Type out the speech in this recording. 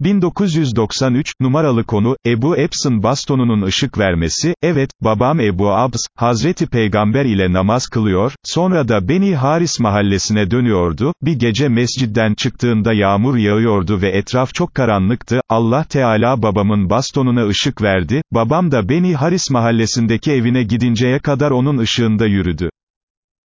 1993, numaralı konu, Ebu Ebs'ın bastonunun ışık vermesi, evet, babam Ebu Abs, Hazreti Peygamber ile namaz kılıyor, sonra da Beni Haris mahallesine dönüyordu, bir gece mescidden çıktığında yağmur yağıyordu ve etraf çok karanlıktı, Allah Teala babamın bastonuna ışık verdi, babam da Beni Haris mahallesindeki evine gidinceye kadar onun ışığında yürüdü.